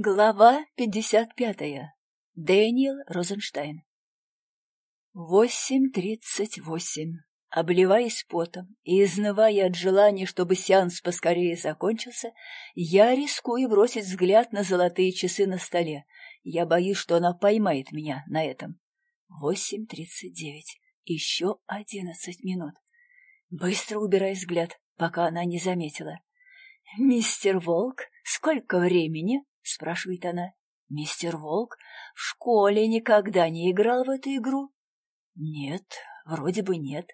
Глава 55. Дэниел Розенштайн. 8.38. Обливаясь потом и изнывая от желания, чтобы сеанс поскорее закончился, я рискую бросить взгляд на золотые часы на столе. Я боюсь, что она поймает меня на этом. 8.39. Еще одиннадцать минут. Быстро убирай взгляд, пока она не заметила. «Мистер Волк, сколько времени?» — спрашивает она. «Мистер Волк в школе никогда не играл в эту игру?» «Нет, вроде бы нет».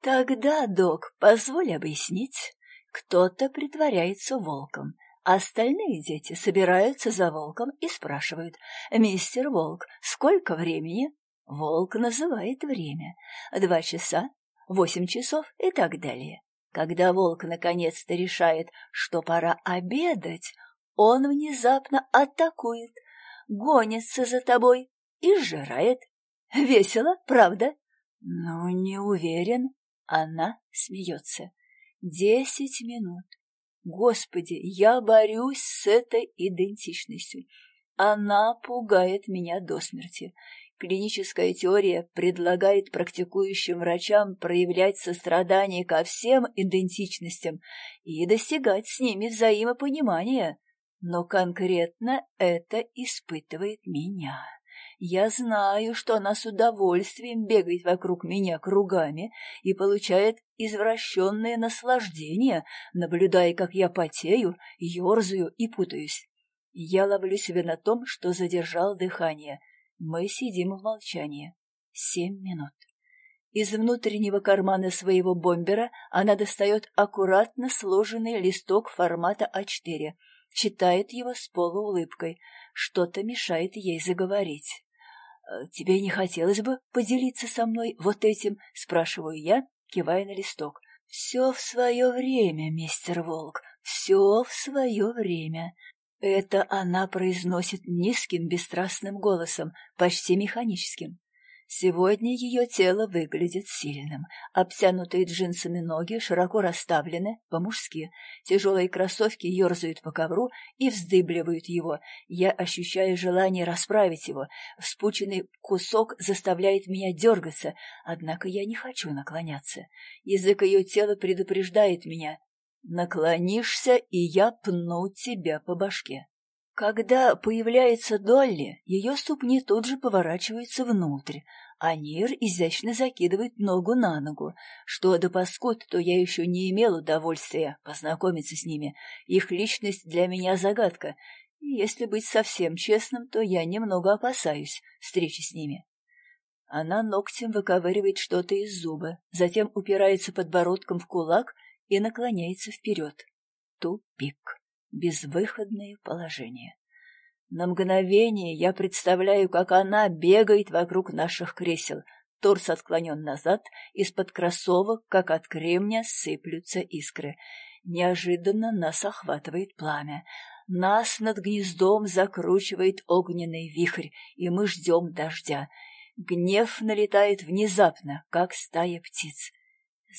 «Тогда, док, позволь объяснить. Кто-то притворяется волком. Остальные дети собираются за волком и спрашивают, «Мистер Волк, сколько времени?» Волк называет время. Два часа, восемь часов и так далее. Когда волк наконец-то решает, что пора обедать, он внезапно атакует, гонится за тобой и сжирает. Весело, правда? Ну, не уверен. Она смеется. Десять минут. Господи, я борюсь с этой идентичностью. Она пугает меня до смерти. Клиническая теория предлагает практикующим врачам проявлять сострадание ко всем идентичностям и достигать с ними взаимопонимания. Но конкретно это испытывает меня. Я знаю, что она с удовольствием бегает вокруг меня кругами и получает извращенное наслаждение, наблюдая, как я потею, ерзаю и путаюсь. Я ловлю себя на том, что задержал дыхание. Мы сидим в молчании. Семь минут. Из внутреннего кармана своего бомбера она достает аккуратно сложенный листок формата А4 читает его с полуулыбкой. Что-то мешает ей заговорить. «Э, «Тебе не хотелось бы поделиться со мной вот этим?» — спрашиваю я, кивая на листок. «Все в свое время, мистер Волк, все в свое время». Это она произносит низким, бесстрастным голосом, почти механическим. Сегодня ее тело выглядит сильным. Обтянутые джинсами ноги широко расставлены по-мужски. Тяжелые кроссовки ерзают по ковру и вздыбливают его. Я ощущаю желание расправить его. Вспученный кусок заставляет меня дергаться, однако я не хочу наклоняться. Язык ее тела предупреждает меня. «Наклонишься, и я пну тебя по башке». Когда появляется Долли, ее ступни тут же поворачиваются внутрь, а Нир изящно закидывает ногу на ногу. Что до паскуд, то я еще не имел удовольствия познакомиться с ними. Их личность для меня загадка. Если быть совсем честным, то я немного опасаюсь встречи с ними. Она ногтем выковыривает что-то из зуба, затем упирается подбородком в кулак и наклоняется вперед. Тупик безвыходное положение. На мгновение я представляю, как она бегает вокруг наших кресел, торс отклонен назад, из-под кроссовок, как от кремня, сыплются искры. Неожиданно нас охватывает пламя. Нас над гнездом закручивает огненный вихрь, и мы ждем дождя. Гнев налетает внезапно, как стая птиц.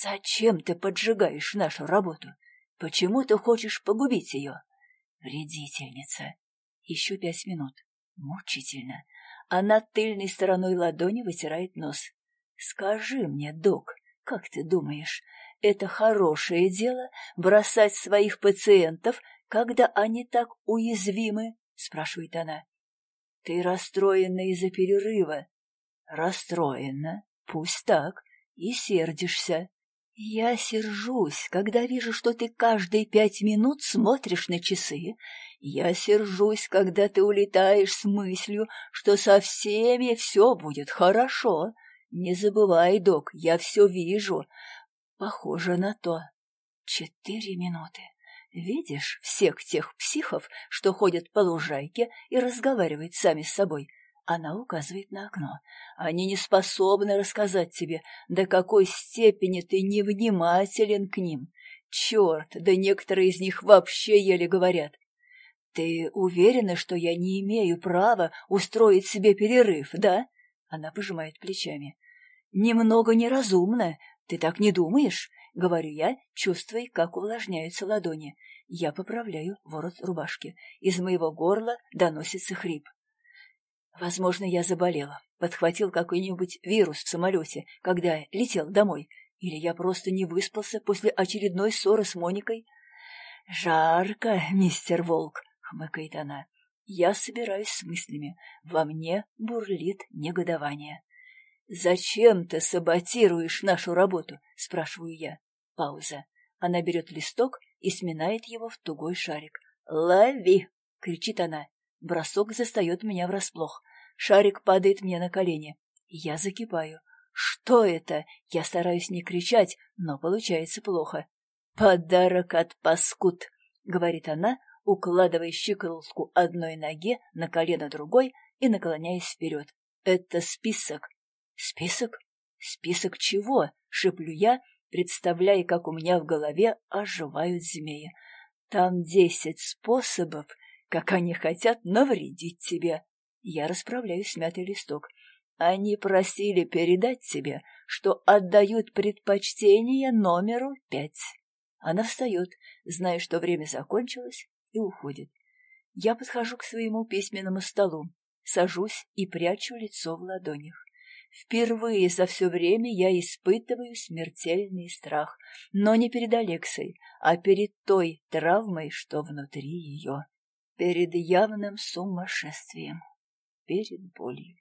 «Зачем ты поджигаешь нашу работу?» Почему ты хочешь погубить ее? Вредительница. Еще пять минут. Мучительно. Она тыльной стороной ладони вытирает нос. Скажи мне, док, как ты думаешь, это хорошее дело бросать своих пациентов, когда они так уязвимы? Спрашивает она. Ты расстроена из-за перерыва. Расстроена. Пусть так. И сердишься. Я сержусь, когда вижу, что ты каждые пять минут смотришь на часы. Я сержусь, когда ты улетаешь с мыслью, что со всеми все будет хорошо. Не забывай, док, я все вижу. Похоже на то. Четыре минуты. Видишь всех тех психов, что ходят по лужайке и разговаривают сами с собой? Она указывает на окно. Они не способны рассказать тебе, до какой степени ты невнимателен к ним. Черт, да некоторые из них вообще еле говорят. Ты уверена, что я не имею права устроить себе перерыв, да? Она пожимает плечами. Немного неразумно. Ты так не думаешь? Говорю я, чувствуя, как увлажняются ладони. Я поправляю ворот рубашки. Из моего горла доносится хрип. Возможно, я заболела, подхватил какой-нибудь вирус в самолете, когда летел домой, или я просто не выспался после очередной ссоры с Моникой. «Жарко, мистер Волк», — хмыкает она. Я собираюсь с мыслями. Во мне бурлит негодование. «Зачем ты саботируешь нашу работу?» — спрашиваю я. Пауза. Она берет листок и сминает его в тугой шарик. «Лови!» — кричит она. Бросок застает меня врасплох. Шарик падает мне на колени. Я закипаю. «Что это?» Я стараюсь не кричать, но получается плохо. «Подарок от паскуд», — говорит она, укладывая щиколотку одной ноге на колено другой и наклоняясь вперед. «Это список». «Список? Список чего?» — шеплю я, представляя, как у меня в голове оживают змеи. «Там десять способов, как они хотят навредить тебе». Я расправляю смятый листок. Они просили передать тебе, что отдают предпочтение номеру пять. Она встает, зная, что время закончилось, и уходит. Я подхожу к своему письменному столу, сажусь и прячу лицо в ладонях. Впервые за все время я испытываю смертельный страх, но не перед Алексой, а перед той травмой, что внутри ее, перед явным сумасшествием, перед болью.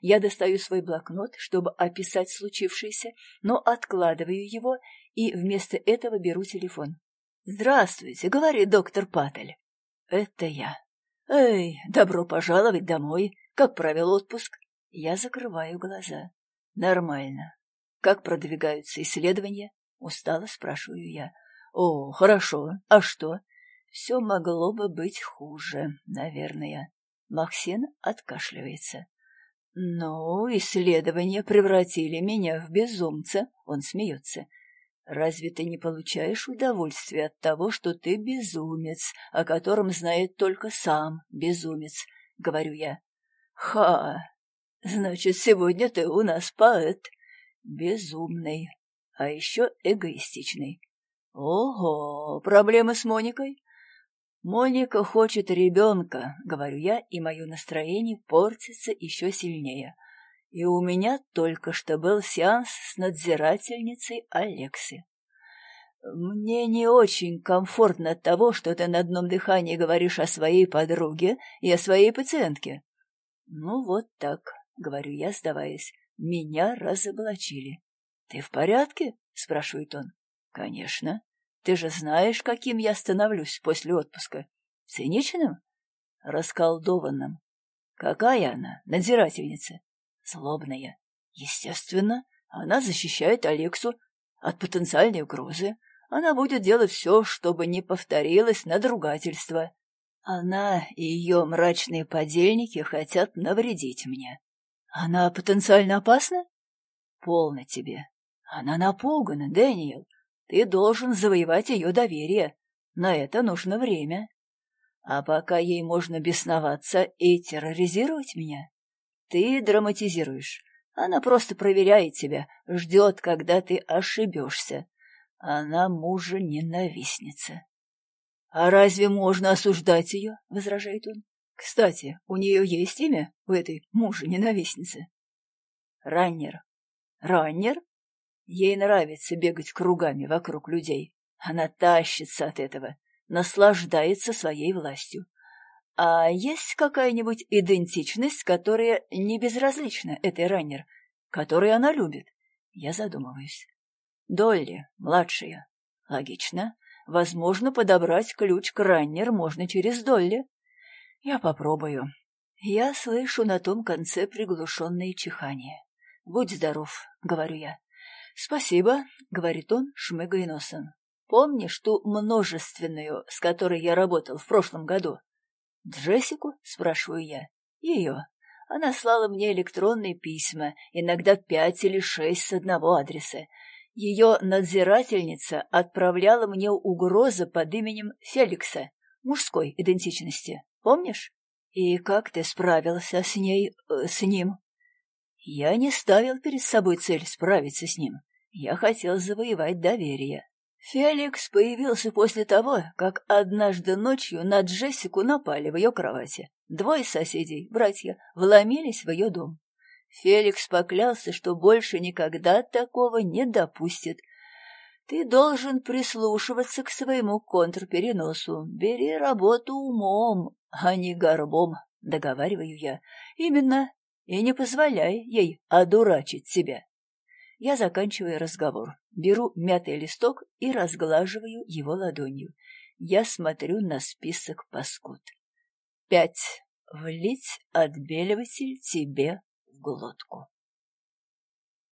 Я достаю свой блокнот, чтобы описать случившееся, но откладываю его и вместо этого беру телефон. «Здравствуйте», — говорит доктор Паттель. «Это я». «Эй, добро пожаловать домой. Как провел отпуск?» Я закрываю глаза. «Нормально. Как продвигаются исследования?» Устало спрашиваю я. «О, хорошо. А что?» «Все могло бы быть хуже, наверное». Максин откашливается. «Ну, исследования превратили меня в безумца», — он смеется. «Разве ты не получаешь удовольствия от того, что ты безумец, о котором знает только сам безумец?» — говорю я. «Ха! Значит, сегодня ты у нас поэт. Безумный, а еще эгоистичный. Ого, проблемы с Моникой?» «Моника хочет ребенка», — говорю я, и мое настроение портится еще сильнее. И у меня только что был сеанс с надзирательницей Алексы. «Мне не очень комфортно от того, что ты на одном дыхании говоришь о своей подруге и о своей пациентке». «Ну вот так», — говорю я, сдаваясь. «Меня разоблачили». «Ты в порядке?» — спрашивает он. «Конечно». Ты же знаешь, каким я становлюсь после отпуска. Циничным? Расколдованным. Какая она, надзирательница? Злобная. Естественно, она защищает Алексу от потенциальной угрозы. Она будет делать все, чтобы не повторилось надругательство. Она и ее мрачные подельники хотят навредить мне. Она потенциально опасна? Полно тебе. Она напугана, Дэниел. Ты должен завоевать ее доверие. На это нужно время. А пока ей можно бесноваться и терроризировать меня, ты драматизируешь. Она просто проверяет тебя, ждет, когда ты ошибешься. Она мужа-ненавистница. — А разве можно осуждать ее? — возражает он. — Кстати, у нее есть имя, у этой мужа-ненавистницы? — Раннер. — Раннер? Ей нравится бегать кругами вокруг людей. Она тащится от этого, наслаждается своей властью. А есть какая-нибудь идентичность, которая не безразлична этой раннер, которую она любит? Я задумываюсь. Долли, младшая. Логично. Возможно, подобрать ключ к раннер можно через Долли. Я попробую. Я слышу на том конце приглушенное чихание. «Будь здоров», — говорю я. «Спасибо», — говорит он, шмыгая носом. «Помнишь ту множественную, с которой я работал в прошлом году?» «Джессику?» — спрашиваю я. «Ее. Она слала мне электронные письма, иногда пять или шесть с одного адреса. Ее надзирательница отправляла мне угрозы под именем Феликса, мужской идентичности. Помнишь? И как ты справился с ней... Э, с ним?» Я не ставил перед собой цель справиться с ним. Я хотел завоевать доверие. Феликс появился после того, как однажды ночью на Джессику напали в ее кровати. Двое соседей, братья, вломились в ее дом. Феликс поклялся, что больше никогда такого не допустит. Ты должен прислушиваться к своему контрпереносу. Бери работу умом, а не горбом, договариваю я. Именно, и не позволяй ей одурачить себя. Я заканчиваю разговор, беру мятый листок и разглаживаю его ладонью. Я смотрю на список паскуд. Пять. Влить отбеливатель тебе в глотку.